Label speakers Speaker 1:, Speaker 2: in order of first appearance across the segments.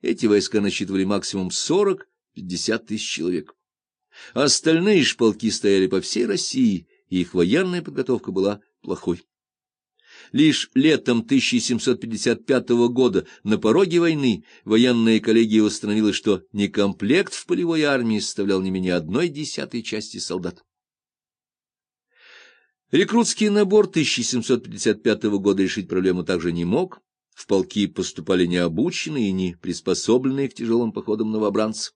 Speaker 1: Эти войска насчитывали максимум 40-50 тысяч человек. Остальные шполки стояли по всей России, и их военная подготовка была плохой. Лишь летом 1755 года на пороге войны военная коллегия установила, что некомплект в полевой армии составлял не менее одной десятой части солдат. Рекрутский набор 1755 года решить проблему также не мог. В полки поступали необученные и не приспособленные к тяжелым походам новобранцы.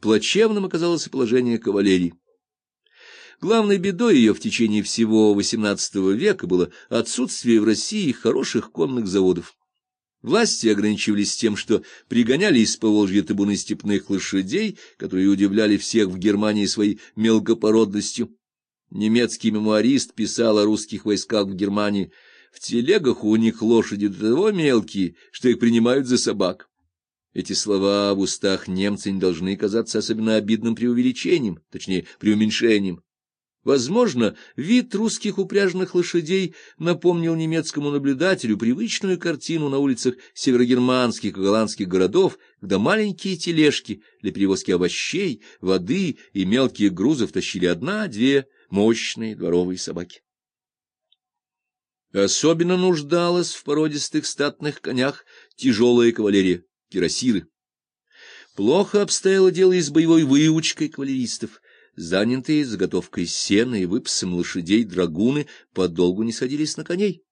Speaker 1: Плачевным оказалось положение кавалерии. Главной бедой ее в течение всего XVIII века было отсутствие в России хороших конных заводов. Власти ограничивались тем, что пригоняли из Поволжья табуны степных лошадей, которые удивляли всех в Германии своей мелкопородностью. Немецкий мемуарист писал о русских войсках в Германии. В телегах у них лошади до того мелкие, что их принимают за собак. Эти слова в устах немца не должны казаться особенно обидным преувеличением, точнее, преуменьшением. Возможно, вид русских упряженных лошадей напомнил немецкому наблюдателю привычную картину на улицах северогерманских и голландских городов, когда маленькие тележки для перевозки овощей, воды и мелких грузов тащили одна-две мощные дворовые собаки. Особенно нуждалась в породистых статных конях тяжелая кавалерия, кирасиры. Плохо обстояло дело и с боевой выучкой кавалеристов. Занятые заготовкой сена и выпасом лошадей драгуны подолгу не садились на коней,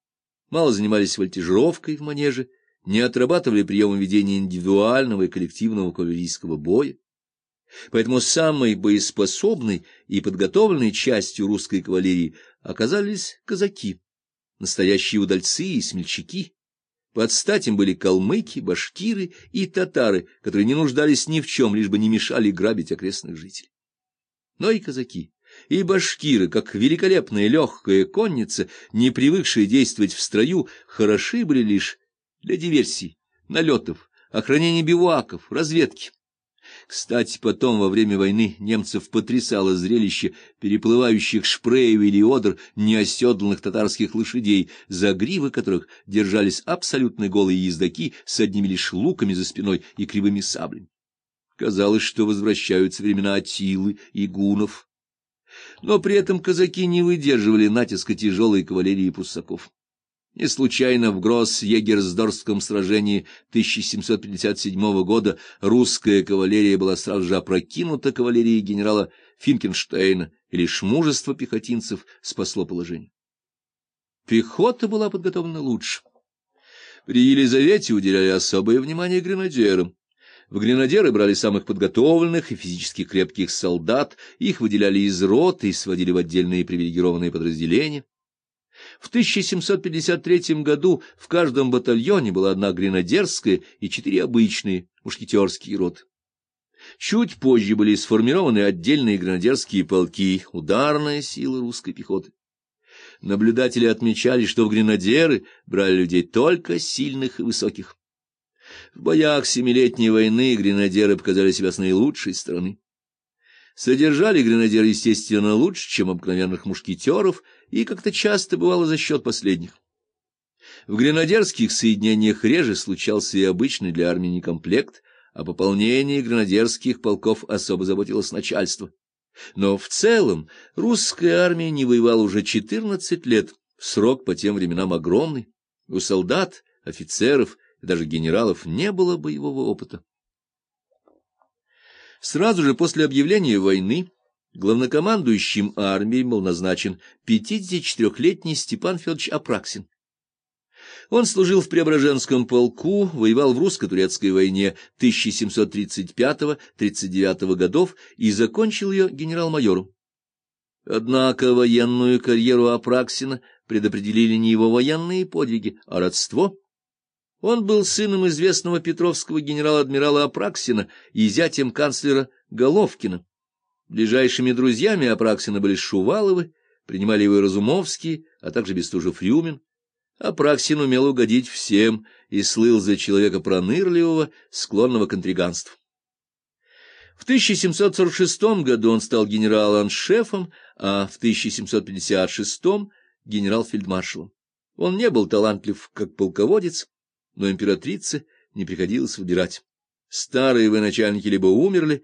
Speaker 1: мало занимались вольтежировкой в манеже, не отрабатывали приемы ведения индивидуального и коллективного кавалерийского боя. Поэтому самой боеспособной и подготовленной частью русской кавалерии оказались казаки, настоящие удальцы и смельчаки. Под стать им были калмыки, башкиры и татары, которые не нуждались ни в чем, лишь бы не мешали грабить окрестных жителей но и казаки, и башкиры, как великолепная легкая конница, не привыкшие действовать в строю, хороши были лишь для диверсий, налетов, охранения бивуаков, разведки. Кстати, потом, во время войны, немцев потрясало зрелище переплывающих шпреев или одр неоседланных татарских лошадей, за гривы которых держались абсолютно голые ездаки с одними лишь луками за спиной и кривыми саблями. Казалось, что возвращаются времена Атилы и гунов. Но при этом казаки не выдерживали натиска тяжелой кавалерии пуссаков. Не случайно в Гросс-Егерсдорфском сражении 1757 года русская кавалерия была сразу же опрокинута кавалерией генерала Финкенштейна, и лишь мужество пехотинцев спасло положение. Пехота была подготовлена лучше. При Елизавете уделяли особое внимание гренадерам. В гренадеры брали самых подготовленных и физически крепких солдат, их выделяли из рот и сводили в отдельные привилегированные подразделения. В 1753 году в каждом батальоне была одна гренадерская и четыре обычные мушкетерские роты. Чуть позже были сформированы отдельные гренадерские полки, ударная сила русской пехоты. Наблюдатели отмечали, что в гренадеры брали людей только сильных и высоких. В боях Семилетней войны гренадеры показали себя с наилучшей стороны. Содержали гренадеры, естественно, лучше, чем обыкновенных мушкетеров, и как-то часто бывало за счет последних. В гренадерских соединениях реже случался и обычный для армии некомплект, а пополнение гренадерских полков особо заботилось начальство. Но в целом русская армия не воевала уже 14 лет, срок по тем временам огромный. У солдат, офицеров даже генералов не было боевого опыта. Сразу же после объявления войны главнокомандующим армией был назначен 54-летний Степан Федорович Апраксин. Он служил в Преображенском полку, воевал в русско-турецкой войне 1735-39 годов и закончил ее генерал-майором. Однако военную карьеру Апраксина предопределили не его военные подвиги, а родство он был сыном известного петровского генерала-адмирала Апраксина и зятем канцлера Головкина. Ближайшими друзьями Апраксина были Шуваловы, принимали его и Разумовские, а также Бестужев-Рюмин. Апраксин умел угодить всем и слыл за человека пронырливого, склонного к интриганству. В 1746 году он стал генерал-аншефом, а в 1756 — генерал-фельдмаршалом. Он не был талантлив как полководец, но императрице не приходилось выбирать. Старые военачальники либо умерли,